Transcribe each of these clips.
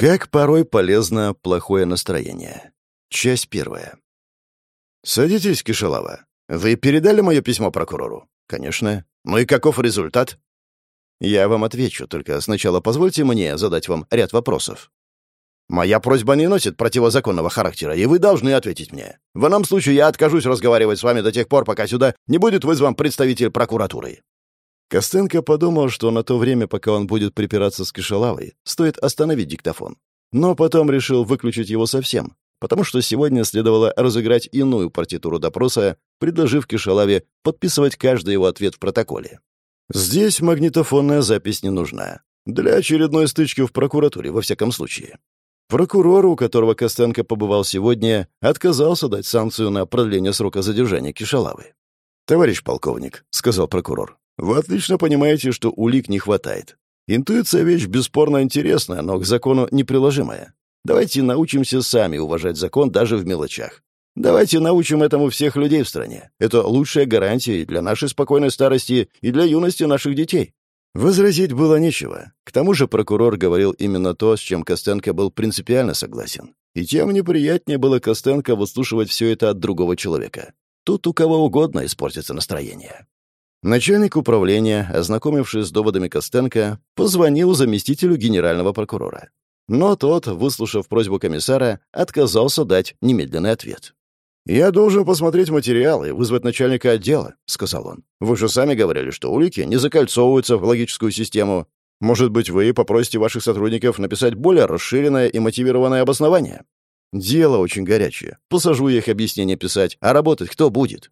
Как порой полезно плохое настроение. Часть первая. «Садитесь, Кишелава. Вы передали мое письмо прокурору?» «Конечно. Ну и каков результат?» «Я вам отвечу, только сначала позвольте мне задать вам ряд вопросов». «Моя просьба не носит противозаконного характера, и вы должны ответить мне. В ином случае я откажусь разговаривать с вами до тех пор, пока сюда не будет вызван представитель прокуратуры». Костенко подумал, что на то время, пока он будет припираться с Кишалавой, стоит остановить диктофон. Но потом решил выключить его совсем, потому что сегодня следовало разыграть иную партитуру допроса, предложив Кишалаве подписывать каждый его ответ в протоколе. Здесь магнитофонная запись не нужна. Для очередной стычки в прокуратуре, во всяком случае. Прокурор, у которого Костенко побывал сегодня, отказался дать санкцию на продление срока задержания Кишалавы. «Товарищ полковник», — сказал прокурор, вы отлично понимаете, что улик не хватает. Интуиция — вещь бесспорно интересная, но к закону неприложимая. Давайте научимся сами уважать закон даже в мелочах. Давайте научим этому всех людей в стране. Это лучшая гарантия и для нашей спокойной старости, и для юности наших детей. Возразить было нечего. К тому же прокурор говорил именно то, с чем Костенко был принципиально согласен. И тем неприятнее было Костенко выслушивать все это от другого человека. Тут у кого угодно испортится настроение. Начальник управления, ознакомившись с доводами Костенко, позвонил заместителю генерального прокурора. Но тот, выслушав просьбу комиссара, отказался дать немедленный ответ. «Я должен посмотреть материалы и вызвать начальника отдела», — сказал он. «Вы же сами говорили, что улики не закольцовываются в логическую систему. Может быть, вы попросите ваших сотрудников написать более расширенное и мотивированное обоснование?» «Дело очень горячее. Посажу их объяснение писать, а работать кто будет?»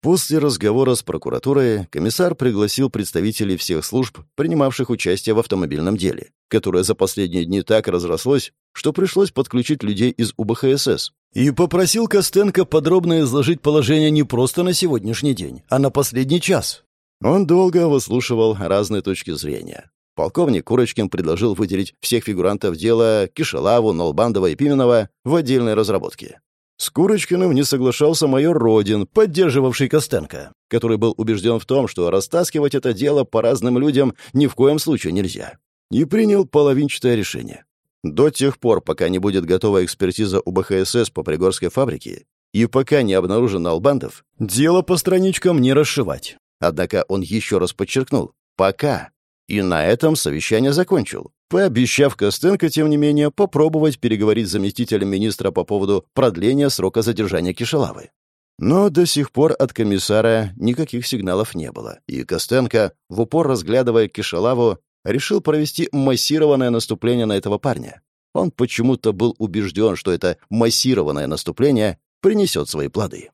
После разговора с прокуратурой комиссар пригласил представителей всех служб, принимавших участие в автомобильном деле, которое за последние дни так разрослось, что пришлось подключить людей из УБХСС, и попросил Костенко подробно изложить положение не просто на сегодняшний день, а на последний час. Он долго выслушивал разные точки зрения. Полковник Курочкин предложил выделить всех фигурантов дела Кишелаву, Нолбандова и Пименова в отдельной разработке. С Курочкиным не соглашался майор Родин, поддерживавший Костенко, который был убежден в том, что растаскивать это дело по разным людям ни в коем случае нельзя. И принял половинчатое решение. До тех пор, пока не будет готова экспертиза УБХСС по Пригорской фабрике, и пока не обнаружен Албандов, дело по страничкам не расшивать. Однако он еще раз подчеркнул «пока». И на этом совещание закончил, пообещав Костенко, тем не менее, попробовать переговорить с заместителем министра по поводу продления срока задержания Кишелавы. Но до сих пор от комиссара никаких сигналов не было, и Костенко, в упор разглядывая Кишелаву, решил провести массированное наступление на этого парня. Он почему-то был убежден, что это массированное наступление принесет свои плоды.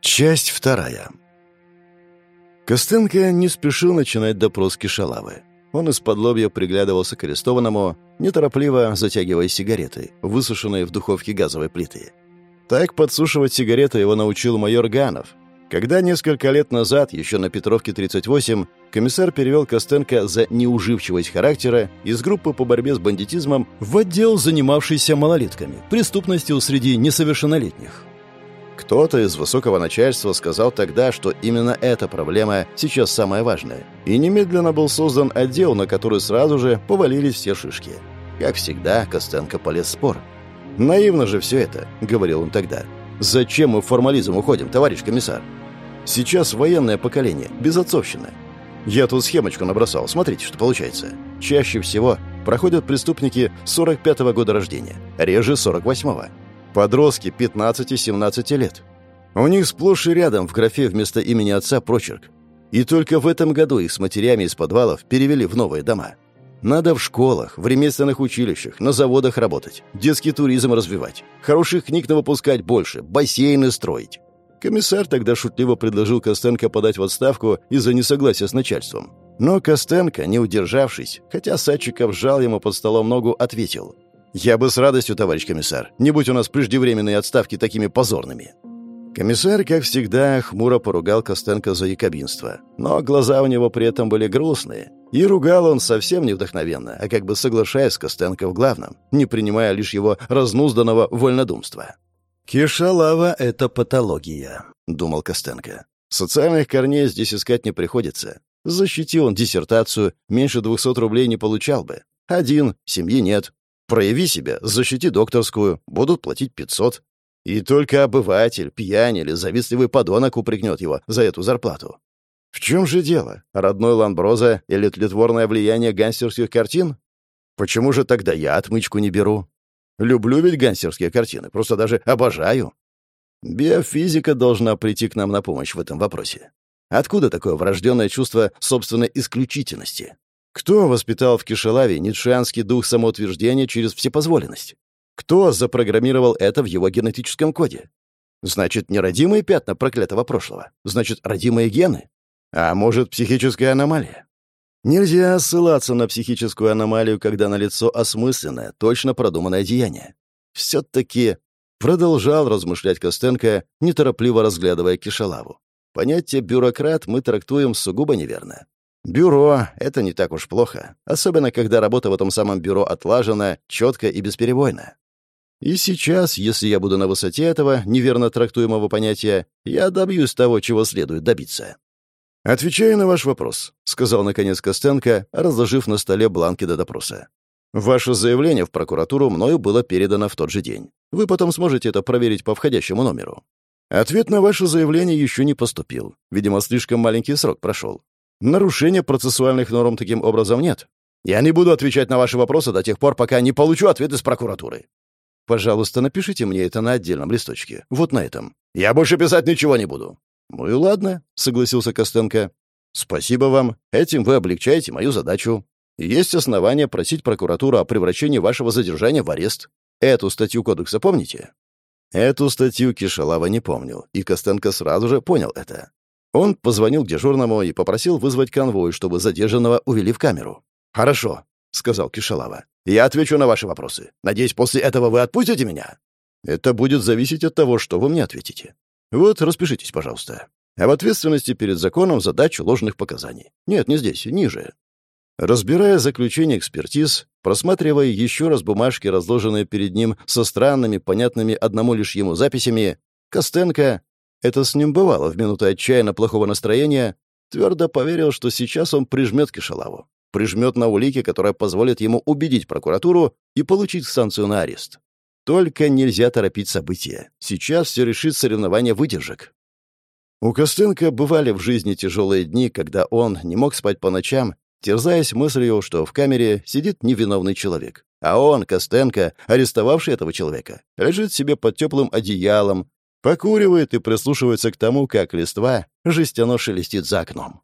Часть вторая. Костенко не спешил начинать допрос Кишалавы. Он из-под лобья приглядывался к арестованному, неторопливо затягивая сигареты, высушенные в духовке газовой плиты. Так подсушивать сигареты его научил майор Ганов. Когда несколько лет назад, еще на Петровке 38, комиссар перевел Костенко за неуживчивость характера из группы по борьбе с бандитизмом в отдел, занимавшийся малолетками, преступностью среди несовершеннолетних. Кто-то из высокого начальства сказал тогда, что именно эта проблема сейчас самая важная. И немедленно был создан отдел, на который сразу же повалились все шишки. Как всегда, Костенко полез в спор. «Наивно же все это», — говорил он тогда. «Зачем мы в формализм уходим, товарищ комиссар? Сейчас военное поколение, безотцовщина. Я тут схемочку набросал, смотрите, что получается. Чаще всего проходят преступники 45-го года рождения, реже 48-го. Подростки 15-17 лет. У них сплошь и рядом в графе вместо имени отца прочерк. И только в этом году их с матерями из подвалов перевели в новые дома. Надо в школах, в ремесленных училищах, на заводах работать, детский туризм развивать, хороших книг выпускать больше, бассейны строить. Комиссар тогда шутливо предложил Костенко подать в отставку из-за несогласия с начальством. Но Костенко, не удержавшись, хотя Садчиков сжал ему под столом ногу, ответил. «Я бы с радостью, товарищ комиссар, не будь у нас преждевременные отставки такими позорными». Комиссар, как всегда, хмуро поругал Костенко за якобинство. Но глаза у него при этом были грустные. И ругал он совсем не вдохновенно, а как бы соглашаясь с Костенко в главном, не принимая лишь его разнузданного вольнодумства. «Кишалава — это патология», — думал Костенко. «Социальных корней здесь искать не приходится. Защитил он диссертацию, меньше двухсот рублей не получал бы. Один, семьи нет, Прояви себя, защити докторскую, будут платить 500. И только обыватель, пьянь или завистливый подонок упрекнет его за эту зарплату. В чем же дело? Родной Ламброза или тлетворное влияние гангстерских картин? Почему же тогда я отмычку не беру? Люблю ведь гангстерские картины, просто даже обожаю. Биофизика должна прийти к нам на помощь в этом вопросе. Откуда такое врожденное чувство собственной исключительности? Кто воспитал в Кишелаве ницшеанский дух самоутверждения через всепозволенность? Кто запрограммировал это в его генетическом коде? Значит, не родимые пятна проклятого прошлого. Значит, родимые гены. А может, психическая аномалия? Нельзя ссылаться на психическую аномалию, когда налицо осмысленное, точно продуманное деяние. Все-таки продолжал размышлять Костенко, неторопливо разглядывая Кишалаву. Понятие «бюрократ» мы трактуем сугубо неверно. Бюро — это не так уж плохо, особенно когда работа в этом самом бюро отлажена, четко и бесперебойно. И сейчас, если я буду на высоте этого неверно трактуемого понятия, я добьюсь того, чего следует добиться. «Отвечаю на ваш вопрос», — сказал наконец Костенко, разложив на столе бланки до допроса. «Ваше заявление в прокуратуру мною было передано в тот же день. Вы потом сможете это проверить по входящему номеру. Ответ на ваше заявление еще не поступил. Видимо, слишком маленький срок прошел. Нарушения процессуальных норм таким образом нет. Я не буду отвечать на ваши вопросы до тех пор, пока не получу ответ из прокуратуры. Пожалуйста, напишите мне это на отдельном листочке. Вот на этом. Я больше писать ничего не буду. «Ну и ладно», — согласился Костенко. «Спасибо вам. Этим вы облегчаете мою задачу. Есть основания просить прокуратуру о превращении вашего задержания в арест. Эту статью кодекса помните?» Эту статью Кишалава не помнил, и Костенко сразу же понял это. Он позвонил дежурному и попросил вызвать конвой, чтобы задержанного увели в камеру. «Хорошо», — сказал Кишалава. «Я отвечу на ваши вопросы. Надеюсь, после этого вы отпустите меня?» «Это будет зависеть от того, что вы мне ответите. Вот, распишитесь, пожалуйста. Об ответственности перед законом за дачу ложных показаний. Нет, не здесь, ниже. Разбирая заключение экспертиз, просматривая еще раз бумажки, разложенные перед ним со странными, понятными одному лишь ему записями, Костенко, это с ним бывало в минуты отчаянно плохого настроения, твердо поверил, что сейчас он прижмет Кишалаву. Прижмет на улики, которая позволит ему убедить прокуратуру и получить санкцию на арест. Только нельзя торопить события. Сейчас все решит соревнование выдержек. У Костенко бывали в жизни тяжелые дни, когда он не мог спать по ночам, терзаясь мыслью, что в камере сидит невиновный человек. А он, Костенко, арестовавший этого человека, лежит себе под теплым одеялом, покуривает и прислушивается к тому, как листва жестяно шелестит за окном.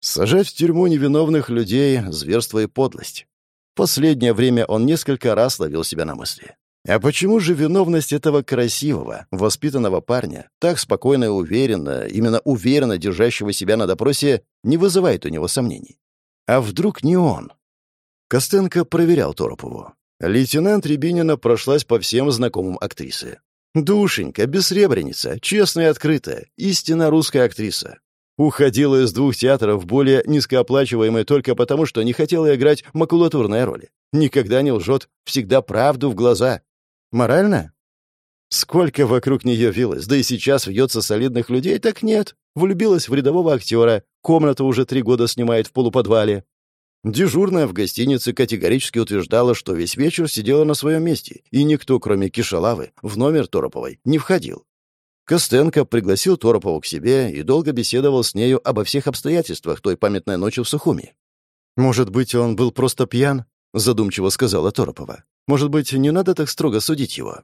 Сажать в тюрьму невиновных людей — зверство и подлость. Последнее время он несколько раз ловил себя на мысли. А почему же виновность этого красивого, воспитанного парня, так спокойно и уверенно, именно уверенно держащего себя на допросе, не вызывает у него сомнений? А вдруг не он? Костенко проверял Торопову. Лейтенант Рябинина прошлась по всем знакомым актрисе. Душенька, бессребреница, честная и открытая, истинно русская актриса. Уходила из двух театров более низкооплачиваемой только потому, что не хотела играть макулатурные роли. Никогда не лжет, всегда правду в глаза. Морально? Сколько вокруг нее вилось, да и сейчас вьется солидных людей, так нет. Влюбилась в рядового актера, комнату уже три года снимает в полуподвале. Дежурная в гостинице категорически утверждала, что весь вечер сидела на своем месте, и никто, кроме Кишалавы, в номер Тороповой не входил. Костенко пригласил Торопову к себе и долго беседовал с нею обо всех обстоятельствах той памятной ночи в Сухуми. «Может быть, он был просто пьян?» — задумчиво сказала Торопова. Может быть, не надо так строго судить его?»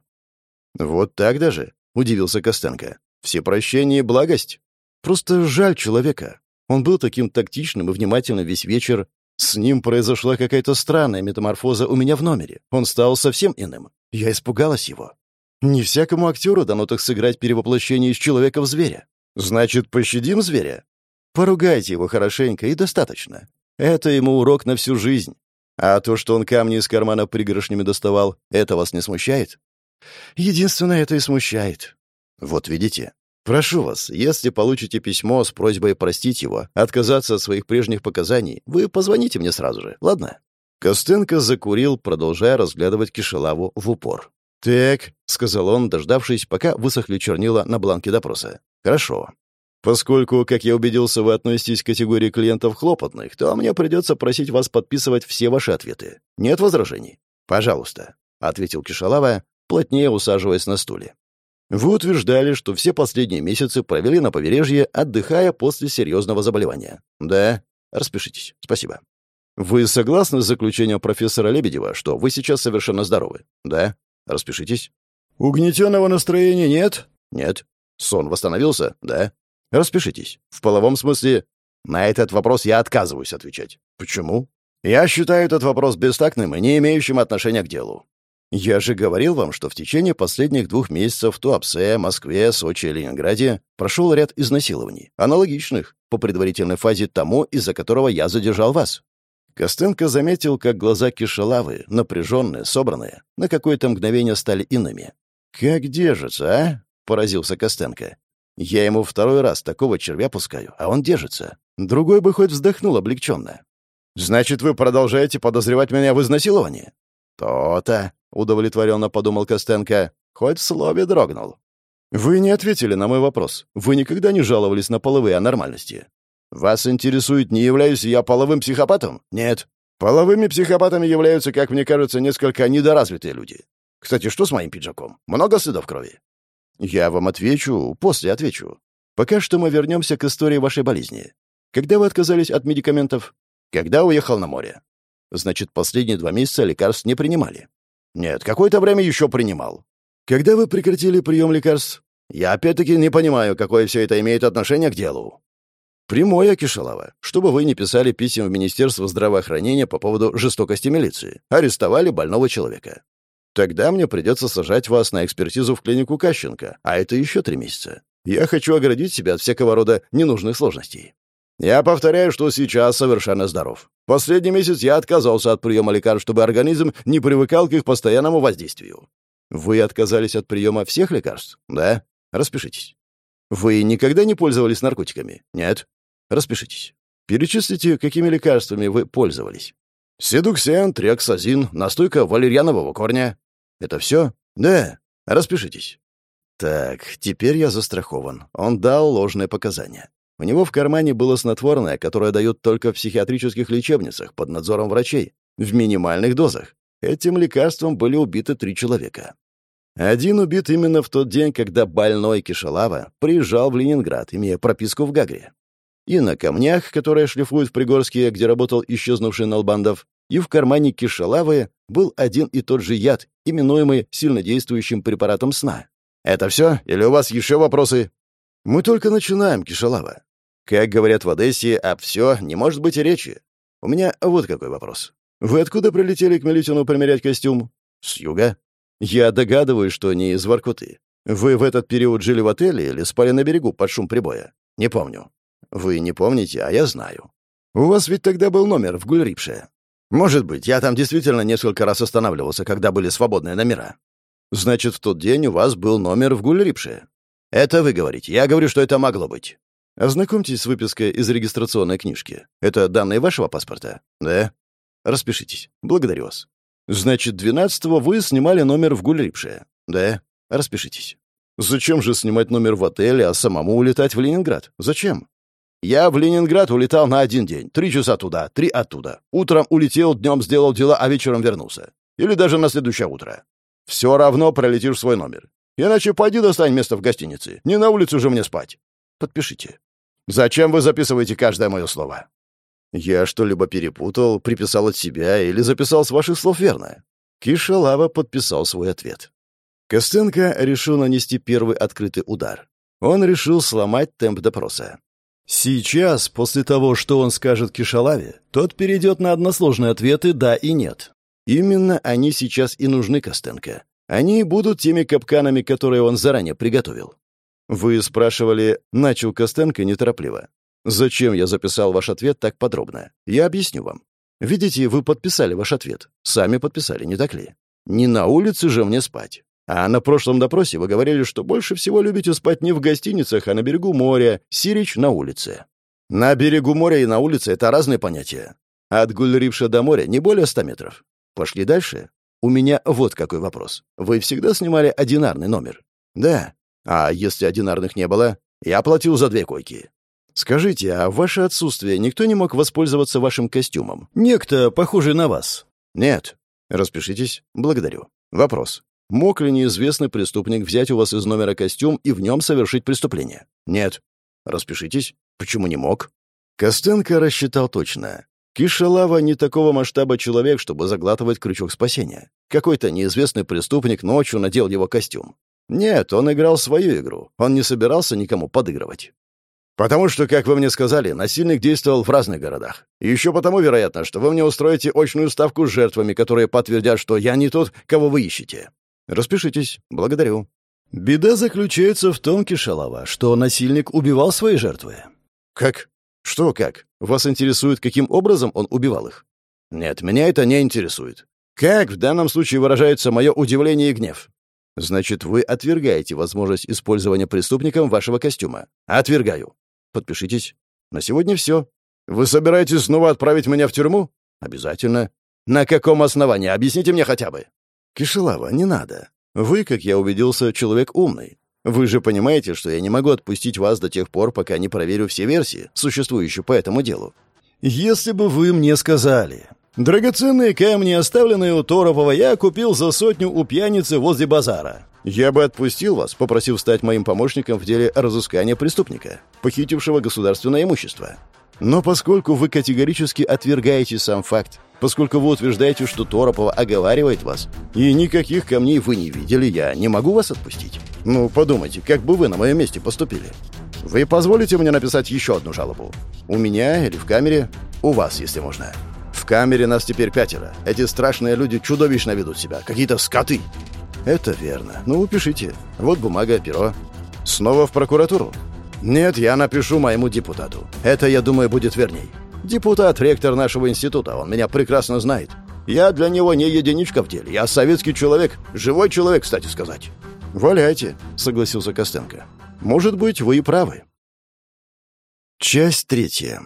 «Вот так даже», — удивился Костенко. «Все прощения и благость. Просто жаль человека. Он был таким тактичным и внимательным весь вечер. С ним произошла какая-то странная метаморфоза у меня в номере. Он стал совсем иным. Я испугалась его. Не всякому актеру дано так сыграть перевоплощение из человека в зверя. Значит, пощадим зверя? Поругайте его хорошенько и достаточно. Это ему урок на всю жизнь. А то, что он камни из кармана пригоршнями доставал, это вас не смущает? Единственное, это и смущает. Вот видите. Прошу вас, если получите письмо с просьбой простить его, отказаться от своих прежних показаний, вы позвоните мне сразу же, ладно? Костенко закурил, продолжая разглядывать Кишелаву в упор. «Так», — сказал он, дождавшись, пока высохли чернила на бланке допроса. «Хорошо. Поскольку, как я убедился, вы относитесь к категории клиентов хлопотных, то мне придется просить вас подписывать все ваши ответы. Нет возражений? «Пожалуйста», — ответил Кишалава, плотнее усаживаясь на стуле. «Вы утверждали, что все последние месяцы провели на побережье, отдыхая после серьезного заболевания. Да? Распишитесь. Спасибо. Вы согласны с заключением профессора Лебедева, что вы сейчас совершенно здоровы? Да? Распишитесь. Угнетенного настроения нет? Нет. Сон восстановился? Да. Распишитесь. В половом смысле? На этот вопрос я отказываюсь отвечать. Почему? Я считаю этот вопрос бестактным и не имеющим отношения к делу. Я же говорил вам, что в течение последних двух месяцев в Туапсе, Москве, Сочи и Ленинграде прошел ряд изнасилований, аналогичных, по предварительной фазе тому, из-за которого я задержал вас. Костенко заметил, как глаза Кишалавы, напряженные, собранные, на какое-то мгновение стали иными. «Как держится, а?» — поразился Костенко. «Я ему второй раз такого червя пускаю, а он держится. Другой бы хоть вздохнул облегченно». «Значит, вы продолжаете подозревать меня в изнасиловании?» «То-то», — удовлетворенно подумал Костенко, хоть в слове дрогнул. «Вы не ответили на мой вопрос. Вы никогда не жаловались на половые анормальности. Вас интересует, не являюсь я половым психопатом? Нет. Половыми психопатами являются, как мне кажется, несколько недоразвитые люди. Кстати, что с моим пиджаком? Много следов крови? Я вам отвечу, после отвечу. Пока что мы вернемся к истории вашей болезни. Когда вы отказались от медикаментов? Когда уехал на море? Значит, последние два месяца лекарств не принимали? Нет, какое-то время еще принимал. Когда вы прекратили прием лекарств? Я опять-таки не понимаю, какое все это имеет отношение к делу. Прямое, Кишалова. Чтобы вы не писали писем в Министерство здравоохранения по поводу жестокости милиции. Арестовали больного человека. Тогда мне придется сажать вас на экспертизу в клинику Кащенко, а это еще три месяца. Я хочу оградить себя от всякого рода ненужных сложностей. Я повторяю, что сейчас совершенно здоров. Последний месяц я отказался от приема лекарств, чтобы организм не привыкал к их постоянному воздействию. Вы отказались от приема всех лекарств? Да? Распишитесь. Вы никогда не пользовались наркотиками? Нет? Распишитесь. Перечислите, какими лекарствами вы пользовались. Седуксен, триоксазин, настойка валерьянового корня. Это все? Да. Распишитесь. Так, теперь я застрахован. Он дал ложные показания. У него в кармане было снотворное, которое дают только в психиатрических лечебницах под надзором врачей, в минимальных дозах. Этим лекарством были убиты три человека. Один убит именно в тот день, когда больной Кишалава приезжал в Ленинград, имея прописку в Гагре. И на камнях, которые шлифуют в Пригорске, где работал исчезнувший Налбандов, и в кармане Кишалавы был один и тот же яд, именуемый сильнодействующим препаратом сна. «Это все? Или у вас еще вопросы?» «Мы только начинаем, Кишалава. Как говорят в Одессе, а все не может быть и речи. У меня вот какой вопрос. Вы откуда прилетели к Милютину примерять костюм? С юга. Я догадываюсь, что не из Воркуты. Вы в этот период жили в отеле или спали на берегу под шум прибоя? Не помню. Вы не помните, а я знаю. У вас ведь тогда был номер в Гульрипше. Может быть, я там действительно несколько раз останавливался, когда были свободные номера. Значит, в тот день у вас был номер в Гульрипше. Это вы говорите. Я говорю, что это могло быть. Ознакомьтесь с выпиской из регистрационной книжки. Это данные вашего паспорта? Да. Распишитесь. Благодарю вас. Значит, 12-го вы снимали номер в Гульрипше? Да. Распишитесь. Зачем же снимать номер в отеле, а самому улетать в Ленинград? Зачем? Я в Ленинград улетал на один день. Три часа туда, три оттуда. Утром улетел, днем сделал дела, а вечером вернулся. Или даже на следующее утро. Все равно пролетишь свой номер. Иначе пойди достань место в гостинице. Не на улице же мне спать. Подпишите. Зачем вы записываете каждое мое слово? Я что-либо перепутал, приписал от себя или записал с ваших слов верно? Кишалава подписал свой ответ. Костенко решил нанести первый открытый удар. Он решил сломать темп допроса. Сейчас, после того, что он скажет Кишалаве, тот перейдет на односложные ответы «да» и «нет». Именно они сейчас и нужны Костенко. Они будут теми капканами, которые он заранее приготовил. Вы спрашивали, начал Костенко неторопливо. Зачем я записал ваш ответ так подробно? Я объясню вам. Видите, вы подписали ваш ответ. Сами подписали, не так ли? Не на улице же мне спать. А на прошлом допросе вы говорили, что больше всего любите спать не в гостиницах, а на берегу моря, Сирич на улице. На берегу моря и на улице — это разные понятия. От Гульрипша до моря не более ста метров. Пошли дальше. У меня вот какой вопрос. Вы всегда снимали одинарный номер? Да. А если одинарных не было? Я платил за две койки. Скажите, а в ваше отсутствие никто не мог воспользоваться вашим костюмом? Некто, похожий на вас? Нет. Распишитесь. Благодарю. Вопрос. Мог ли неизвестный преступник взять у вас из номера костюм и в нем совершить преступление? Нет. Распишитесь. Почему не мог? Костенко рассчитал точно. Кишелава не такого масштаба человек, чтобы заглатывать крючок спасения. Какой-то неизвестный преступник ночью надел его костюм. Нет, он играл свою игру. Он не собирался никому подыгрывать. Потому что, как вы мне сказали, насильник действовал в разных городах. И еще потому, вероятно, что вы мне устроите очную ставку с жертвами, которые подтвердят, что я не тот, кого вы ищете. Распишитесь. Благодарю. Беда заключается в том, Кишалова, что насильник убивал свои жертвы. Как? Что как? Вас интересует, каким образом он убивал их? Нет, меня это не интересует. Как в данном случае выражается мое удивление и гнев? Значит, вы отвергаете возможность использования преступником вашего костюма. Отвергаю. Подпишитесь. На сегодня все. Вы собираетесь снова отправить меня в тюрьму? Обязательно. На каком основании? Объясните мне хотя бы. Кишелава, не надо. Вы, как я убедился, человек умный. Вы же понимаете, что я не могу отпустить вас до тех пор, пока не проверю все версии, существующие по этому делу. Если бы вы мне сказали, драгоценные камни, оставленные у Торопова, я купил за сотню у пьяницы возле базара. Я бы отпустил вас, попросив стать моим помощником в деле разыскания преступника, похитившего государственное имущество. Но поскольку вы категорически отвергаете сам факт, поскольку вы утверждаете, что Торопова оговаривает вас, и никаких камней вы не видели, я не могу вас отпустить. Ну, подумайте, как бы вы на моем месте поступили? Вы позволите мне написать еще одну жалобу? У меня или в камере? У вас, если можно. Камере нас теперь пятеро. Эти страшные люди чудовищно ведут себя. Какие-то скоты. «Это верно. Ну, пишите. Вот бумага, перо. Снова в прокуратуру?» «Нет, я напишу моему депутату. Это, я думаю, будет верней. Депутат — ректор нашего института. Он меня прекрасно знает. Я для него не единичка в деле. Я советский человек. Живой человек, кстати сказать». «Валяйте», — согласился Костенко. «Может быть, вы и правы». Часть третья.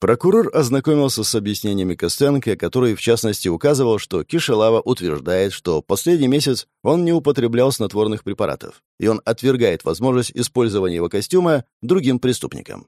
Прокурор ознакомился с объяснениями Костенко, который, в частности, указывал, что Кишелава утверждает, что последний месяц он не употреблял снотворных препаратов, и он отвергает возможность использования его костюма другим преступникам.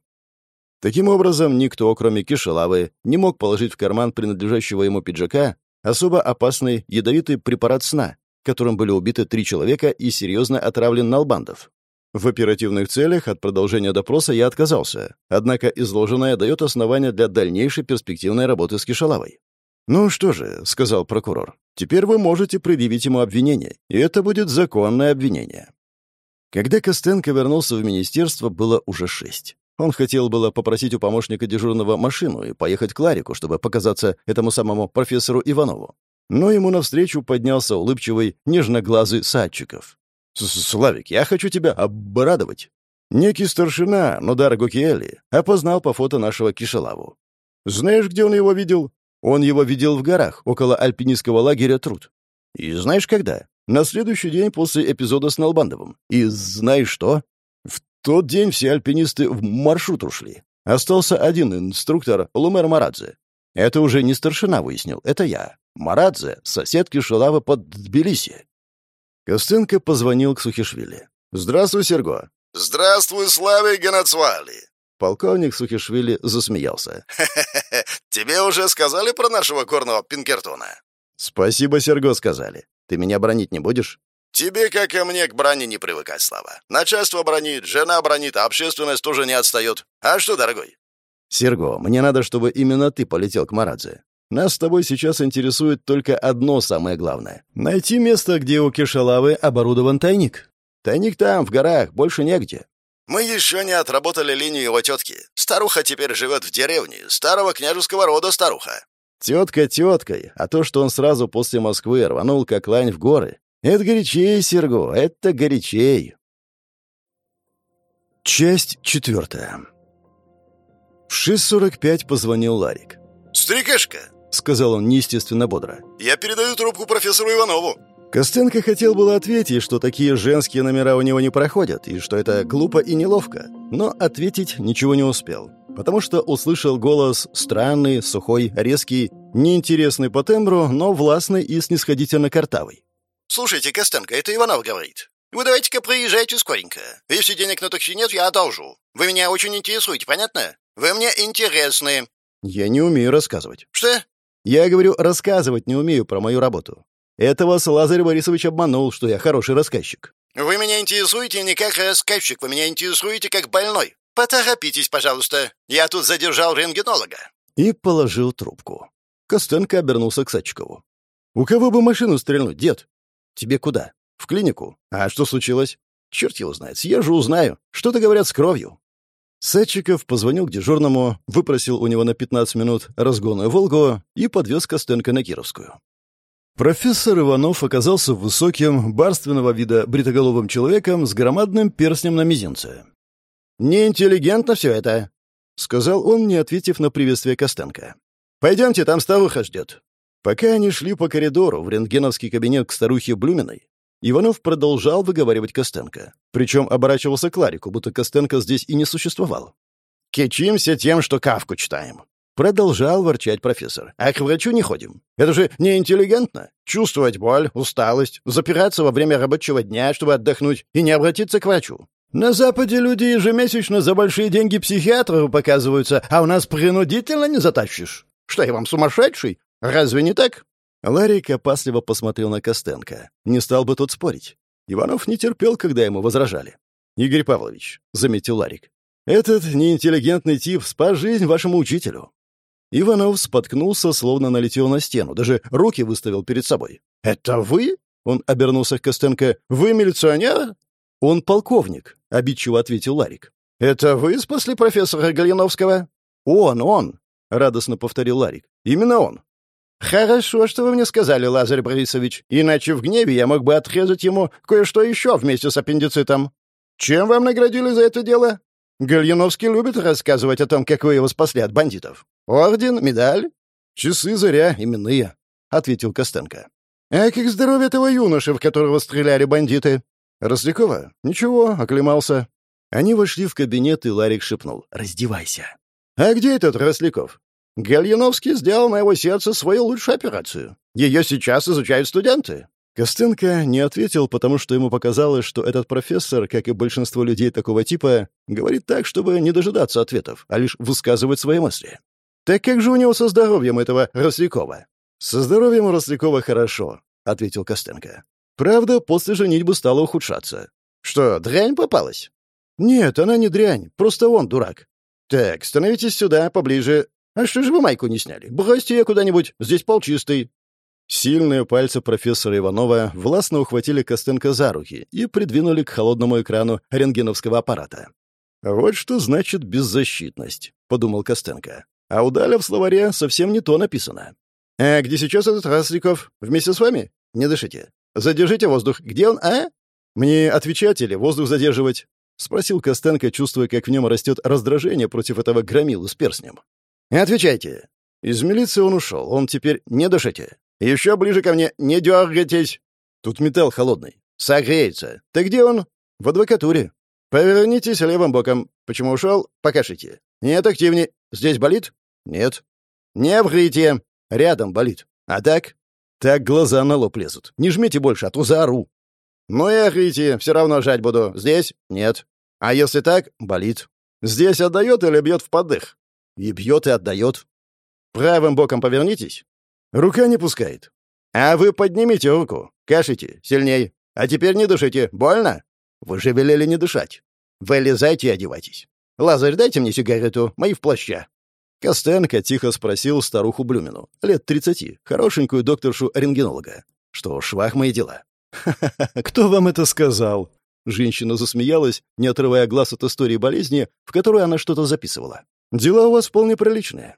Таким образом, никто, кроме Кишелавы, не мог положить в карман принадлежащего ему пиджака особо опасный ядовитый препарат сна, которым были убиты три человека и серьезно отравлен Налбандов. В оперативных целях от продолжения допроса я отказался, однако изложенное дает основания для дальнейшей перспективной работы с Кишалавой. «Ну что же», — сказал прокурор, — «теперь вы можете предъявить ему обвинение, и это будет законное обвинение». Когда Костенко вернулся в министерство, было уже шесть. Он хотел было попросить у помощника дежурного машину и поехать к Ларику, чтобы показаться этому самому профессору Иванову. Но ему навстречу поднялся улыбчивый, нежноглазый Садчиков. «Славик, я хочу тебя обрадовать». Некий старшина, Нодар Гокиэли, опознал по фото нашего Кишелаву. Знаешь, где он его видел? Он его видел в горах, около альпинистского лагеря Труд. И знаешь, когда? На следующий день после эпизода с Налбандовым. И знаешь что? В тот день все альпинисты в маршрут ушли. Остался один инструктор, Лумер Марадзе. Это уже не старшина выяснил, это я. Марадзе, сосед Кишелавы под Тбилиси. Костенко позвонил к Сухишвили. «Здравствуй, Серго». «Здравствуй, Славик Генацвали». Полковник Сухишвили засмеялся. Тебе уже сказали про нашего горного Пинкертона?» «Спасибо, Серго, сказали. Ты меня бронить не будешь?» «Тебе, как и мне, к броне не привыкать, Слава. Начальство бронит, жена бронит, а общественность тоже не отстает. А что, дорогой?» «Серго, мне надо, чтобы именно ты полетел к Марадзе. Нас с тобой сейчас интересует только одно самое главное — найти место, где у Кешалавы оборудован тайник. Тайник там, в горах, больше негде. Мы еще не отработали линию его тетки. Старуха теперь живет в деревне, старого княжеского рода старуха. Тетка теткой, а то, что он сразу после Москвы рванул как лань в горы, это горячей, Серго, это горячей. Часть четвертая. В 6.45 позвонил Ларик. «Стрикашка, — сказал он неестественно бодро. «Я передаю трубку профессору Иванову». Костенко хотел было ответить, что такие женские номера у него не проходят, и что это глупо и неловко, но ответить ничего не успел, потому что услышал голос странный, сухой, резкий, неинтересный по тембру, но властный и снисходительно картавый. «Слушайте, Костенко, это Иванов говорит. Вы давайте-ка приезжайте скоренько. Если денег на такси нет, я одолжу. Вы меня очень интересуете, понятно? Вы мне интересны». «Я не умею рассказывать». «Что?» Я говорю, рассказывать не умею про мою работу. Это вас Лазарь Борисович обманул, что я хороший рассказчик. Вы меня интересуете не как рассказчик, вы меня интересуете как больной. Поторопитесь, пожалуйста. Я тут задержал рентгенолога. И положил трубку. Костенко обернулся к Садчикову. «У кого бы машину стрельнуть, дед?» «Тебе куда?» «В клинику. А что случилось?» «Черт его знает. Съезжу, узнаю. Что-то говорят с кровью». Садчиков позвонил к дежурному, выпросил у него на 15 минут разгонную «Волгу» и подвез Костенко на Кировскую. Профессор Иванов оказался высоким, барственного вида бритоголовым человеком с громадным перстнем на мизинце. «Неинтеллигентно все это», — сказал он, не ответив на приветствие Костенко. «Пойдемте, там старуха ждет». Пока они шли по коридору в рентгеновский кабинет к старухе Блюминой, Иванов продолжал выговаривать Костенко. Причем оборачивался к Ларику, будто Костенко здесь и не существовал. «Кичимся тем, что кавку читаем», — продолжал ворчать профессор. «А к врачу не ходим. Это же неинтеллигентно. Чувствовать боль, усталость, запираться во время рабочего дня, чтобы отдохнуть, и не обратиться к врачу. На Западе люди ежемесячно за большие деньги психиатров показываются, а у нас принудительно не затащишь. Что, я вам сумасшедший? Разве не так?» Ларик опасливо посмотрел на Костенко. Не стал бы тут спорить. Иванов не терпел, когда ему возражали. «Игорь Павлович», — заметил Ларик, — «этот неинтеллигентный тип спас жизнь вашему учителю». Иванов споткнулся, словно налетел на стену, даже руки выставил перед собой. «Это вы?» — он обернулся к Костенко. «Вы милиционер?» «Он полковник», — обидчиво ответил Ларик. «Это вы спасли профессора Галиновского?» «Он, он», — радостно повторил Ларик. «Именно он. «Хорошо, что вы мне сказали, Лазарь Борисович, иначе в гневе я мог бы отрезать ему кое-что еще вместе с аппендицитом. Чем вам наградили за это дело? Гальяновский любит рассказывать о том, как вы его спасли от бандитов. Орден, медаль?» «Часы заря, именные», — ответил Костенко. «А как здоровье этого юноши, в которого стреляли бандиты?» «Рослякова? Ничего, оклемался». Они вошли в кабинет, и Ларик шепнул. «Раздевайся». «А где этот Росляков?» Гальяновский сделал на его сердце свою лучшую операцию. Ее сейчас изучают студенты». Костенко не ответил, потому что ему показалось, что этот профессор, как и большинство людей такого типа, говорит так, чтобы не дожидаться ответов, а лишь высказывать свои мысли. «Так как же у него со здоровьем этого Рослякова?» «Со здоровьем у Рослякова хорошо», — ответил Костенко. «Правда, после женитьбы стало ухудшаться». «Что, дрянь попалась?» «Нет, она не дрянь, просто он дурак». «Так, становитесь сюда, поближе. «А что же вы майку не сняли? Бросьте ее куда-нибудь, здесь пол чистый». Сильные пальцы профессора Иванова властно ухватили Костенко за руки и придвинули к холодному экрану рентгеновского аппарата. «Вот что значит беззащитность», — подумал Костенко. «А у Даля в словаре совсем не то написано». «А где сейчас этот Расликов? Вместе с вами? Не дышите. Задержите воздух. Где он, а? Мне отвечать или воздух задерживать?» — спросил Костенко, чувствуя, как в нем растет раздражение против этого громилы с перстнем. «Отвечайте». Из милиции он ушел. Он теперь не дышите. Еще ближе ко мне. Не дергайтесь. Тут металл холодный. Согреется. Ты где он? В адвокатуре. Повернитесь левым боком. Почему ушел? Покажите. Нет, активнее. Здесь болит? Нет. Не врите. Рядом болит. А так? Так глаза на лоб лезут. Не жмите больше, а то заору. Ну и охрите, все равно жать буду. Здесь? Нет. А если так? Болит. Здесь отдает или бьет в подых? И бьет, и отдает. Правым боком повернитесь. Рука не пускает. А вы поднимите руку. Кашите. Сильней. А теперь не дышите. Больно? Вы же велели не дышать. Вылезайте и одевайтесь. Лазарь, дайте мне сигарету. Мои в плаща. Костенко тихо спросил старуху Блюмину, лет тридцати, хорошенькую докторшу-рентгенолога. Что, швах мои дела? «Ха-ха-ха, кто вам это сказал?» Женщина засмеялась, не отрывая глаз от истории болезни, в которой она что-то записывала. Дела у вас вполне приличные».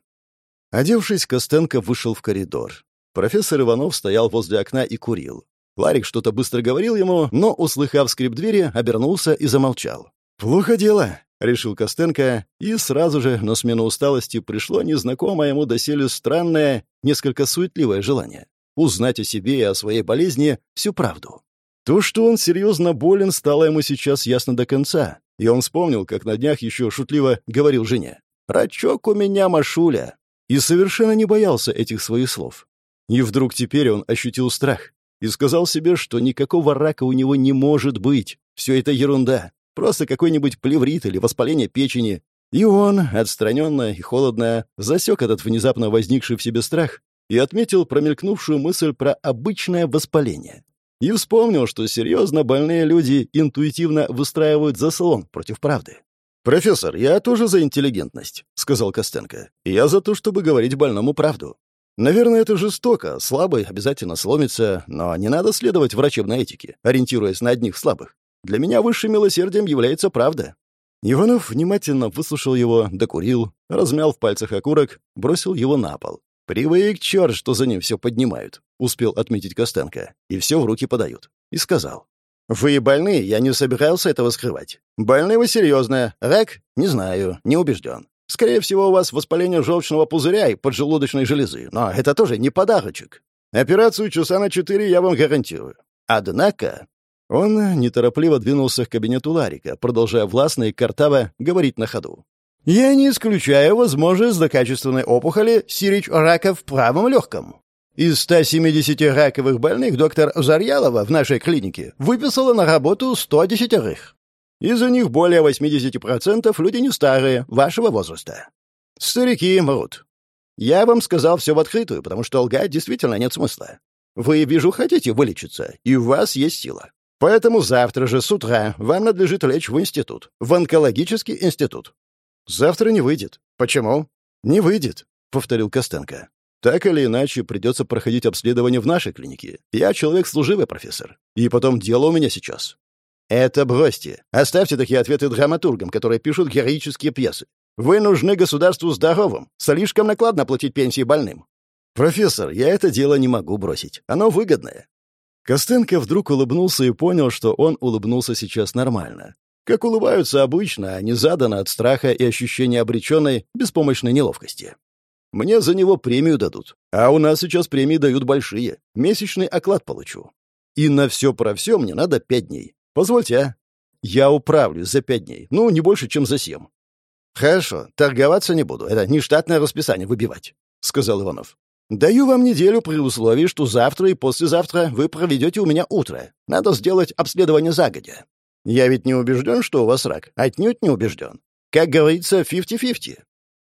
Одевшись, Костенко вышел в коридор. Профессор Иванов стоял возле окна и курил. Ларик что-то быстро говорил ему, но, услыхав скрип двери, обернулся и замолчал. «Плохо дело», — решил Костенко, и сразу же на смену усталости пришло незнакомое ему доселе странное, несколько суетливое желание — узнать о себе и о своей болезни всю правду. То, что он серьезно болен, стало ему сейчас ясно до конца, и он вспомнил, как на днях еще шутливо говорил жене. «Рачок у меня Машуля!» И совершенно не боялся этих своих слов. И вдруг теперь он ощутил страх и сказал себе, что никакого рака у него не может быть. Все это ерунда. Просто какой-нибудь плеврит или воспаление печени. И он, отстраненно и холодно, засек этот внезапно возникший в себе страх и отметил промелькнувшую мысль про обычное воспаление. И вспомнил, что серьезно больные люди интуитивно выстраивают заслон против правды. «Профессор, я тоже за интеллигентность», — сказал Костенко. «Я за то, чтобы говорить больному правду. Наверное, это жестоко, слабый обязательно сломится, но не надо следовать врачебной этике, ориентируясь на одних слабых. Для меня высшим милосердием является правда». Иванов внимательно выслушал его, докурил, размял в пальцах окурок, бросил его на пол. «Привык черт, что за ним все поднимают», — успел отметить Костенко, «и все в руки подают». И сказал. «Вы больны, я не собирался этого скрывать. Больны вы серьезно. Рак? Не знаю, не убежден. Скорее всего, у вас воспаление желчного пузыря и поджелудочной железы, но это тоже не подарочек. Операцию часа на четыре я вам гарантирую. Однако...» Он неторопливо двинулся к кабинету Ларика, продолжая властно и картаво говорить на ходу. «Я не исключаю возможность злокачественной опухоли сирич рака в правом легком. Из 170 раковых больных доктор Зарьялова в нашей клинике выписала на работу 110 -рых. Из них более 80% люди не старые, вашего возраста. Старики мрут. Я вам сказал все в открытую, потому что лгать действительно нет смысла. Вы, вижу, хотите вылечиться, и у вас есть сила. Поэтому завтра же с утра вам надлежит лечь в институт, в онкологический институт. Завтра не выйдет. Почему? Не выйдет, повторил Костенко. Так или иначе, придется проходить обследование в нашей клинике. Я человек служивый, профессор. И потом дело у меня сейчас. Это бросьте. Оставьте такие ответы драматургам, которые пишут героические пьесы. Вы нужны государству здоровым. Слишком накладно платить пенсии больным. Профессор, я это дело не могу бросить. Оно выгодное. Костенко вдруг улыбнулся и понял, что он улыбнулся сейчас нормально. Как улыбаются обычно, а не задано от страха и ощущения обреченной, беспомощной неловкости. Мне за него премию дадут. А у нас сейчас премии дают большие. Месячный оклад получу. И на все про все мне надо пять дней. Позвольте, а? Я управлюсь за пять дней. Ну, не больше, чем за семь. Хорошо, торговаться не буду. Это не штатное расписание выбивать, — сказал Иванов. Даю вам неделю при условии, что завтра и послезавтра вы проведете у меня утро. Надо сделать обследование загодя. Я ведь не убежден, что у вас рак. Отнюдь не убежден. Как говорится, 50-50.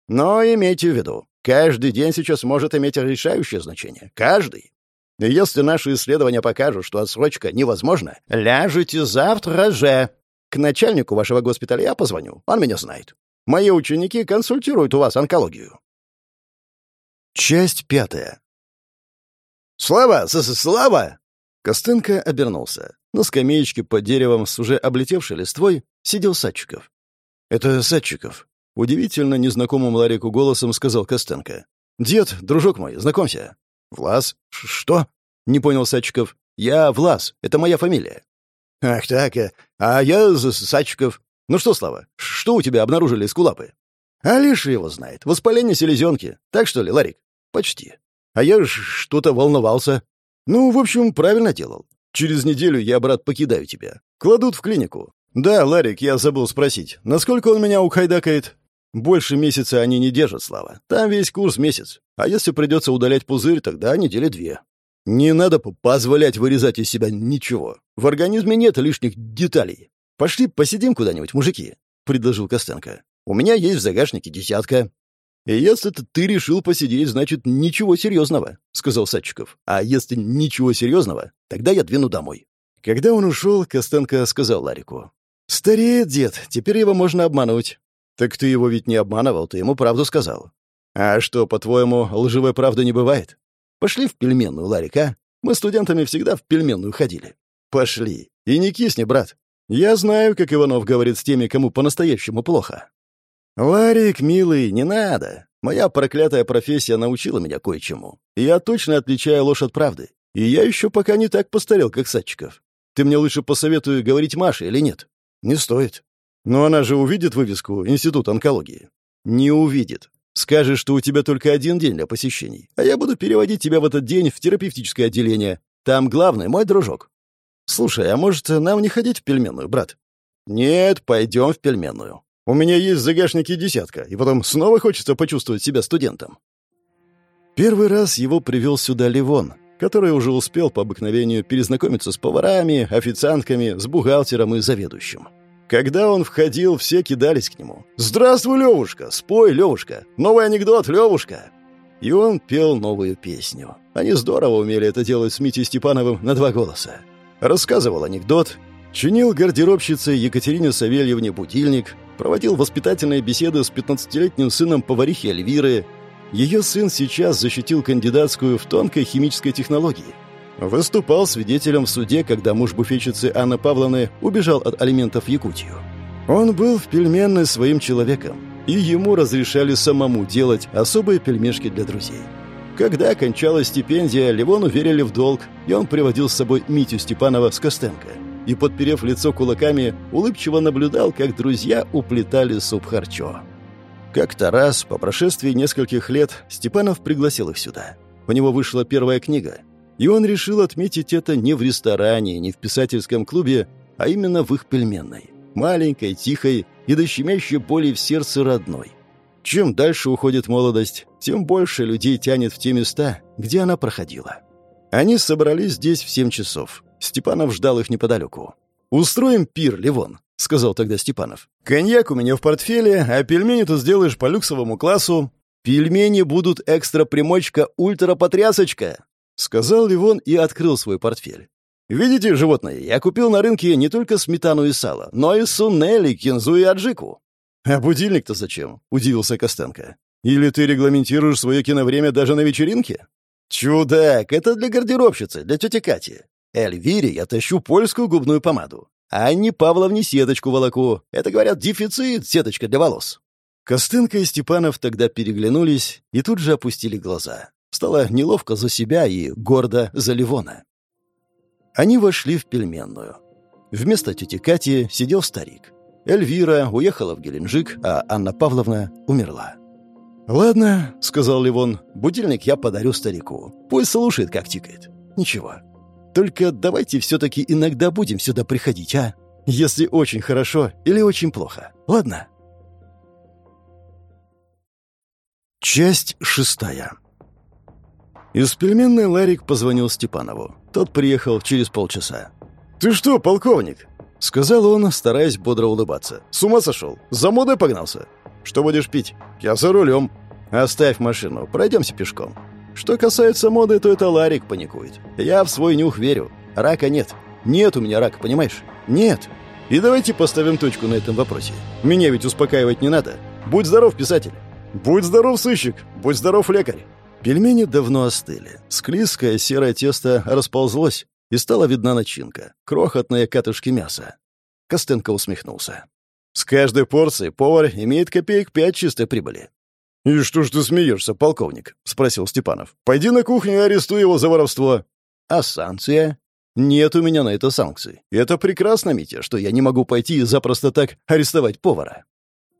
Но имейте в виду, Каждый день сейчас может иметь решающее значение. Каждый. И если наши исследования покажут, что отсрочка невозможна, ляжете завтра же. К начальнику вашего госпиталя я позвоню, он меня знает. Мои ученики консультируют у вас онкологию. Часть пятая. «Слава! Слава!» Костынка обернулся. На скамеечке под деревом с уже облетевшей листвой сидел Садчиков. «Это Садчиков», Удивительно незнакомым Ларику голосом сказал Костенко. «Дед, дружок мой, знакомься». «Влас? Ш что?» — не понял Сачиков. «Я Влас. Это моя фамилия». «Ах так, э, а я Сачиков. Ну что, Слава, что у тебя обнаружили из кулапы?» «А лишь его знает. Воспаление селезенки. Так что ли, Ларик?» «Почти. А я что-то волновался. Ну, в общем, правильно делал. Через неделю я, брат, покидаю тебя. Кладут в клинику. Да, Ларик, я забыл спросить. Насколько он меня ухайдакает?» Больше месяца они не держат, Слава. Там весь курс месяц. А если придется удалять пузырь, тогда недели две. Не надо позволять вырезать из себя ничего. В организме нет лишних деталей. Пошли посидим куда-нибудь, мужики, — предложил Костенко. У меня есть в загашнике десятка. Если ты решил посидеть, значит, ничего серьезного, — сказал Садчиков. А если ничего серьезного, тогда я двину домой. Когда он ушел, Костенко сказал Ларику. «Стареет дед, теперь его можно обмануть. «Так ты его ведь не обманывал, ты ему правду сказал». «А что, по-твоему, лживой правды не бывает?» «Пошли в пельменную, Ларик, а? Мы студентами всегда в пельменную ходили». «Пошли. И не кисни, брат. Я знаю, как Иванов говорит с теми, кому по-настоящему плохо». «Ларик, милый, не надо. Моя проклятая профессия научила меня кое-чему. я точно отличаю ложь от правды. И я еще пока не так постарел, как Садчиков. Ты мне лучше посоветуй говорить Маше или нет?» «Не стоит. Но она же увидит вывеску «Институт онкологии». Не увидит. Скажешь, что у тебя только один день для посещений, а я буду переводить тебя в этот день в терапевтическое отделение. Там главный мой дружок. Слушай, а может, нам не ходить в пельменную, брат? Нет, пойдем в пельменную. У меня есть загашники десятка, и потом снова хочется почувствовать себя студентом. Первый раз его привел сюда Ливон, который уже успел по обыкновению перезнакомиться с поварами, официантками, с бухгалтером и заведующим. Когда он входил, все кидались к нему. «Здравствуй, Левушка! Спой, Левушка! Новый анекдот, Левушка!» И он пел новую песню. Они здорово умели это делать с Митей Степановым на два голоса. Рассказывал анекдот, чинил гардеробщице Екатерине Савельевне будильник, проводил воспитательные беседы с 15-летним сыном поварихи Эльвиры. Ее сын сейчас защитил кандидатскую в тонкой химической технологии. Выступал свидетелем в суде, когда муж буфетчицы Анны Павловны убежал от алиментов в Якутию. Он был в пельменной своим человеком, и ему разрешали самому делать особые пельмешки для друзей. Когда кончалась стипендия, Левону верили в долг, и он приводил с собой Митю Степанова с Костенко. И, подперев лицо кулаками, улыбчиво наблюдал, как друзья уплетали суп харчо. Как-то раз, по прошествии нескольких лет, Степанов пригласил их сюда. У него вышла первая книга, и он решил отметить это не в ресторане, не в писательском клубе, а именно в их пельменной. Маленькой, тихой и до щемящей боли в сердце родной. Чем дальше уходит молодость, тем больше людей тянет в те места, где она проходила. Они собрались здесь в семь часов. Степанов ждал их неподалеку. «Устроим пир, Ливон», — сказал тогда Степанов. «Коньяк у меня в портфеле, а пельмени ты сделаешь по люксовому классу. Пельмени будут экстра-примочка, ультра-потрясочка», Сказал Ливон и открыл свой портфель. «Видите, животное, я купил на рынке не только сметану и сало, но и сунели, кинзу и аджику». «А будильник-то зачем?» — удивился Костенко. «Или ты регламентируешь свое киновремя даже на вечеринке?» «Чудак, это для гардеробщицы, для тети Кати. Эльвире я тащу польскую губную помаду. А Анне Павловне сеточку волоку. Это, говорят, дефицит, сеточка для волос». Костенко и Степанов тогда переглянулись и тут же опустили глаза. Стало неловко за себя и гордо за Ливона. Они вошли в пельменную. Вместо тети Кати сидел старик. Эльвира уехала в Геленджик, а Анна Павловна умерла. «Ладно», — сказал Ливон, — «будильник я подарю старику. Пусть слушает, как тикает. Ничего. Только давайте все-таки иногда будем сюда приходить, а? Если очень хорошо или очень плохо. Ладно?» Часть шестая. Из пельменной Ларик позвонил Степанову. Тот приехал через полчаса. «Ты что, полковник?» — сказал он, стараясь бодро улыбаться. «С ума сошел? За модой погнался? Что будешь пить? Я за рулем. Оставь машину, пройдемся пешком. Что касается моды, то это Ларик паникует. Я в свой нюх верю. Рака нет. Нет у меня рака, понимаешь? Нет. И давайте поставим точку на этом вопросе. Меня ведь успокаивать не надо. Будь здоров, писатель. Будь здоров, сыщик. Будь здоров, лекарь. Пельмени давно остыли. Склизкое серое тесто расползлось, и стала видна начинка — крохотные катышки мяса. Костенко усмехнулся. «С каждой порции повар имеет копеек пять чистой прибыли». «И что ж ты смеешься, полковник?» — спросил Степанов. «Пойди на кухню и арестуй его за воровство». «А санкция?» «Нет у меня на это санкций. это прекрасно, Митя, что я не могу пойти и запросто так арестовать повара».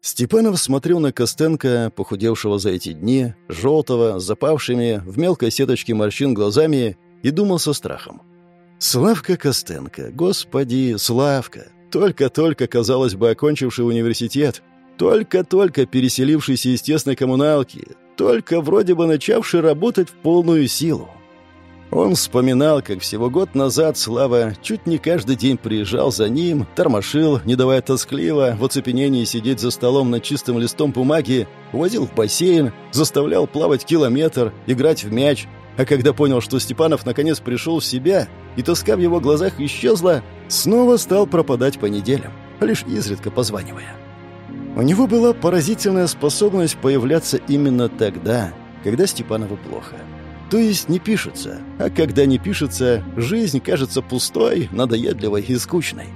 Степанов смотрел на Костенко, похудевшего за эти дни, желтого, запавшими, в мелкой сеточке морщин глазами, и думал со страхом. «Славка Костенко, господи, Славка! Только-только, казалось бы, окончивший университет, только-только переселившийся из тесной коммуналки, только вроде бы начавший работать в полную силу. Он вспоминал, как всего год назад Слава чуть не каждый день приезжал за ним, тормошил, не давая тоскливо, в оцепенении сидеть за столом над чистым листом бумаги, увозил в бассейн, заставлял плавать километр, играть в мяч, а когда понял, что Степанов наконец пришел в себя, и тоска в его глазах исчезла, снова стал пропадать по неделям, лишь изредка позванивая. У него была поразительная способность появляться именно тогда, когда Степанову плохо. То есть не пишется, а когда не пишется, жизнь кажется пустой, надоедливой и скучной.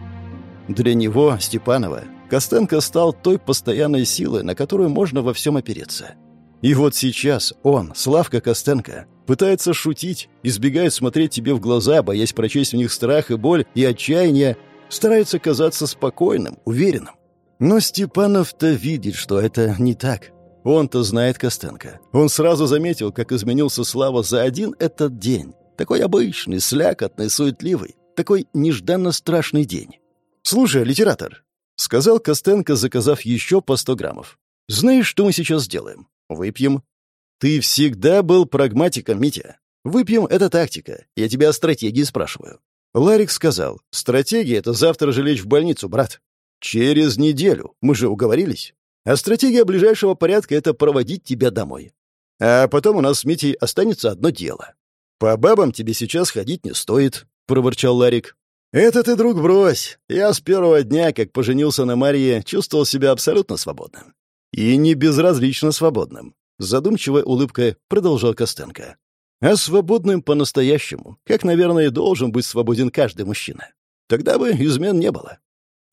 Для него, Степанова, Костенко стал той постоянной силой, на которую можно во всем опереться. И вот сейчас он, Славка Костенко, пытается шутить, избегает смотреть тебе в глаза, боясь прочесть в них страх и боль и отчаяние, старается казаться спокойным, уверенным. Но Степанов-то видит, что это не так. Он-то знает Костенко. Он сразу заметил, как изменился Слава за один этот день. Такой обычный, слякотный, суетливый. Такой нежданно страшный день. «Слушай, литератор», — сказал Костенко, заказав еще по сто граммов. «Знаешь, что мы сейчас сделаем? Выпьем». «Ты всегда был прагматиком, Митя. Выпьем — это тактика. Я тебя о стратегии спрашиваю». Ларик сказал, «Стратегия — это завтра же лечь в больницу, брат». «Через неделю. Мы же уговорились». А стратегия ближайшего порядка — это проводить тебя домой. А потом у нас с Митей останется одно дело. По бабам тебе сейчас ходить не стоит, — проворчал Ларик. «Это ты, друг, брось. Я с первого дня, как поженился на Марье, чувствовал себя абсолютно свободным. И не безразлично свободным. Задумчивой улыбкой продолжал Костенко. А свободным по-настоящему, как, наверное, должен быть свободен каждый мужчина. Тогда бы измен не было.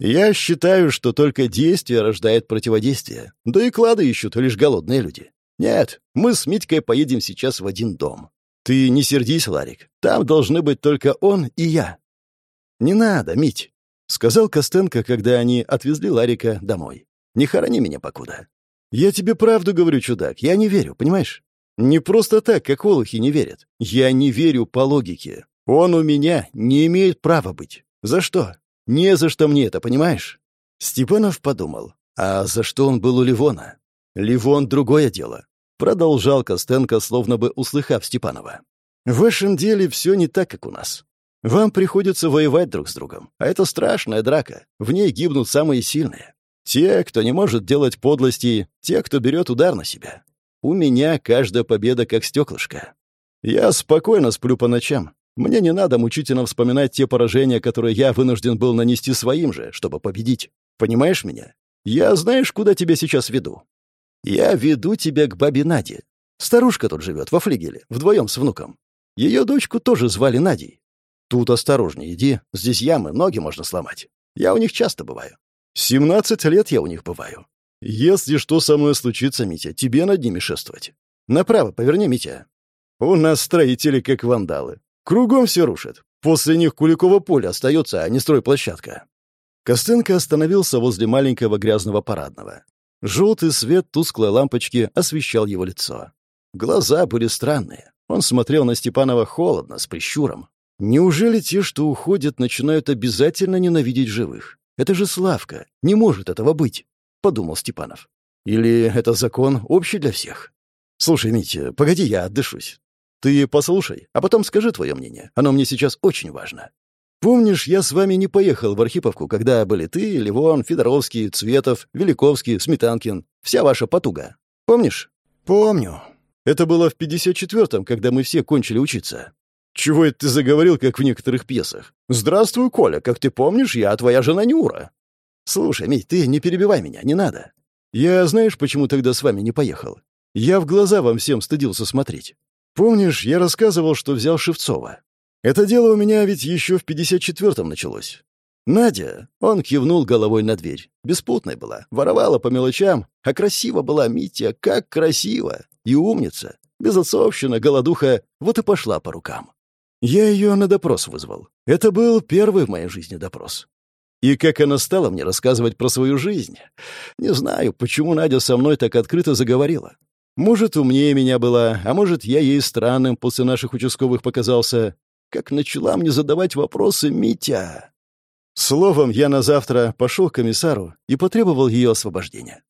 Я считаю, что только действие рождает противодействие. Да и клады ищут лишь голодные люди. Нет, мы с Митькой поедем сейчас в один дом. Ты не сердись, Ларик. Там должны быть только он и я. Не надо, Мить, сказал Костенко, когда они отвезли Ларика домой. Не хорони меня покуда. Я тебе правду говорю, чудак. Я не верю, понимаешь? Не просто так, как олухи не верят. Я не верю по логике. Он у меня не имеет права быть. За что? Не за что мне это, понимаешь? Степанов подумал. А за что он был у Ливона? Ливон — другое дело. Продолжал Костенко, словно бы услыхав Степанова. «В вашем деле все не так, как у нас. Вам приходится воевать друг с другом, а это страшная драка. В ней гибнут самые сильные. Те, кто не может делать подлости, те, кто берет удар на себя. У меня каждая победа как стеклышко. Я спокойно сплю по ночам. Мне не надо мучительно вспоминать те поражения, которые я вынужден был нанести своим же, чтобы победить. Понимаешь меня? Я знаешь, куда тебя сейчас веду? Я веду тебя к бабе Наде. Старушка тут живет, во флигеле, вдвоем с внуком. Ее дочку тоже звали Надей. Тут осторожнее иди, здесь ямы, ноги можно сломать. Я у них часто бываю. Семнадцать лет я у них бываю. Если что со мной случится, Митя, тебе над ними шествовать. Направо поверни, Митя. У нас строители как вандалы. Кругом все рушат. После них Куликово поле остается, а не стройплощадка. Костенко остановился возле маленького грязного парадного. Желтый свет тусклой лампочки освещал его лицо. Глаза были странные. Он смотрел на Степанова холодно, с прищуром. Неужели те, что уходят, начинают обязательно ненавидеть живых? Это же Славка. Не может этого быть, — подумал Степанов. Или это закон общий для всех? Слушай, Митя, погоди, я отдышусь. Ты послушай, а потом скажи твое мнение. Оно мне сейчас очень важно. Помнишь, я с вами не поехал в Архиповку, когда были ты, Ливон, Федоровский, Цветов, Великовский, Сметанкин, вся ваша потуга? Помнишь? Помню. Это было в 54-м, когда мы все кончили учиться. Чего это ты заговорил, как в некоторых пьесах? Здравствуй, Коля, как ты помнишь, я твоя жена Нюра. Слушай, Мить, ты не перебивай меня, не надо. Я знаешь, почему тогда с вами не поехал? Я в глаза вам всем стыдился смотреть. Помнишь, я рассказывал, что взял Шевцова? Это дело у меня ведь еще в 54-м началось. Надя, он кивнул головой на дверь. Беспутной была, воровала по мелочам, а красиво была Митя, как красиво. И умница. Безотцовщина, голодуха, вот и пошла по рукам. Я ее на допрос вызвал. Это был первый в моей жизни допрос. И как она стала мне рассказывать про свою жизнь. Не знаю, почему Надя со мной так открыто заговорила. Может, умнее меня была, а может, я ей странным после наших участковых показался как начала мне задавать вопросы Митя. Словом, я на завтра пошел к комиссару и потребовал ее освобождения.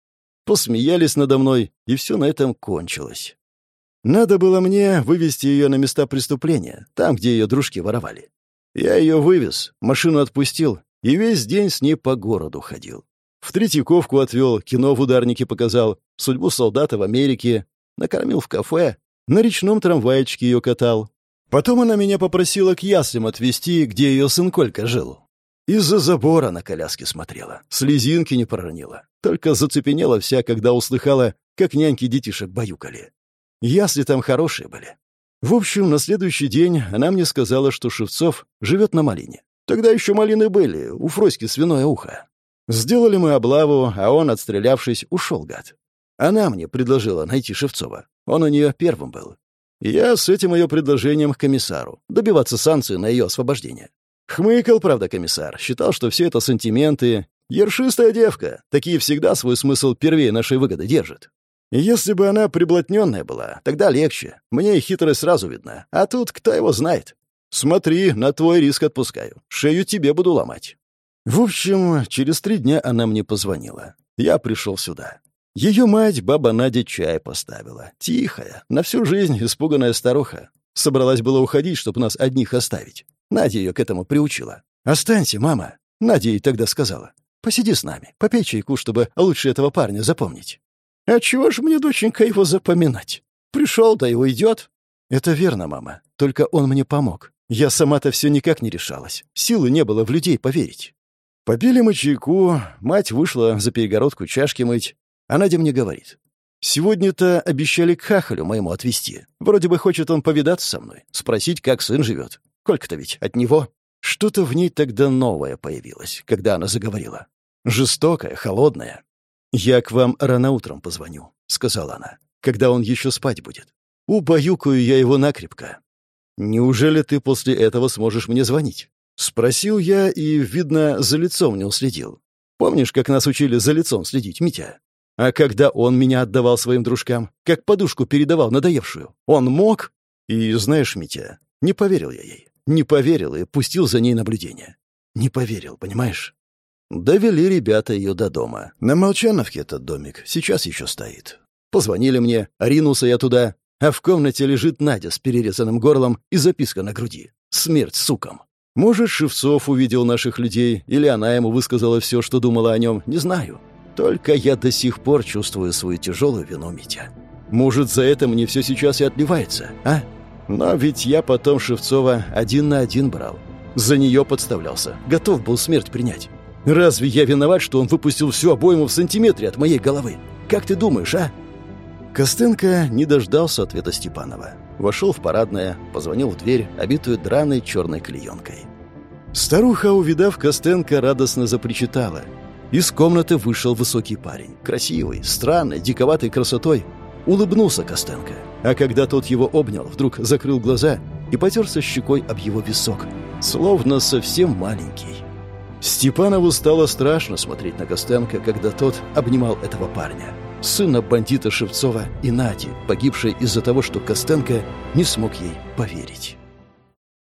Посмеялись надо мной, и все на этом кончилось. Надо было мне вывести ее на места преступления, там, где ее дружки воровали. Я ее вывез, машину отпустил и весь день с ней по городу ходил. В Третьяковку отвел, кино в ударнике показал, судьбу солдата в Америке, накормил в кафе, на речном трамвайчике ее катал, Потом она меня попросила к яслям отвезти, где ее сын Колька жил. Из-за забора на коляске смотрела, слезинки не проронила. Только зацепенела вся, когда услыхала, как няньки детишек баюкали. Ясли там хорошие были. В общем, на следующий день она мне сказала, что Шевцов живет на малине. Тогда еще малины были, у Фроськи свиное ухо. Сделали мы облаву, а он, отстрелявшись, ушел, гад. Она мне предложила найти Шевцова. Он у нее первым был. Я с этим ее предложением к комиссару. Добиваться санкций на ее освобождение. Хмыкал, правда, комиссар. Считал, что все это сантименты. Ершистая девка. Такие всегда свой смысл первее нашей выгоды держат. Если бы она приблотненная была, тогда легче. Мне и хитрость сразу видна. А тут кто его знает. Смотри, на твой риск отпускаю. Шею тебе буду ломать. В общем, через три дня она мне позвонила. Я пришел сюда. Ее мать, баба Надя, чай поставила. Тихая, на всю жизнь испуганная старуха. Собралась было уходить, чтобы нас одних оставить. Надя ее к этому приучила. «Останься, мама», — Надя ей тогда сказала. «Посиди с нами, попей чайку, чтобы лучше этого парня запомнить». «А чего ж мне, доченька, его запоминать?» Пришел, да и уйдет. Это верно, мама. Только он мне помог. Я сама-то все никак не решалась. Силы не было в людей поверить. Попили мы чайку, мать вышла за перегородку чашки мыть, а Надя мне говорит. «Сегодня-то обещали к хахалю моему отвезти. Вроде бы хочет он повидаться со мной, спросить, как сын живет. Колька-то ведь от него». Что-то в ней тогда новое появилось, когда она заговорила. Жестокая, холодная. «Я к вам рано утром позвоню», — сказала она, — «когда он еще спать будет. Убаюкаю я его накрепко. Неужели ты после этого сможешь мне звонить?» Спросил я и, видно, за лицом не уследил. Помнишь, как нас учили за лицом следить, Митя? А когда он меня отдавал своим дружкам, как подушку передавал надоевшую, он мог? И знаешь, Митя, не поверил я ей. Не поверил и пустил за ней наблюдение. Не поверил, понимаешь? Довели ребята ее до дома. На Молчановке этот домик сейчас еще стоит. Позвонили мне, ринулся я туда, а в комнате лежит Надя с перерезанным горлом и записка на груди. «Смерть сукам». Может, Шевцов увидел наших людей, или она ему высказала все, что думала о нем, не знаю. Только я до сих пор чувствую свою тяжелую вину, Митя. Может, за это мне все сейчас и отливается, а? Но ведь я потом Шевцова один на один брал. За нее подставлялся, готов был смерть принять. Разве я виноват, что он выпустил всю обойму в сантиметре от моей головы? Как ты думаешь, а? Костенко не дождался ответа Степанова. Вошел в парадное, позвонил в дверь, обитую драной черной клеенкой. Старуха, увидав Костенко, радостно запричитала. Из комнаты вышел высокий парень, красивый, странный, диковатой красотой. Улыбнулся Костенко, а когда тот его обнял, вдруг закрыл глаза и потерся щекой об его висок, словно совсем маленький. Степанову стало страшно смотреть на Костенко, когда тот обнимал этого парня сына бандита Шевцова и Нади, погибшей из-за того, что Костенко не смог ей поверить.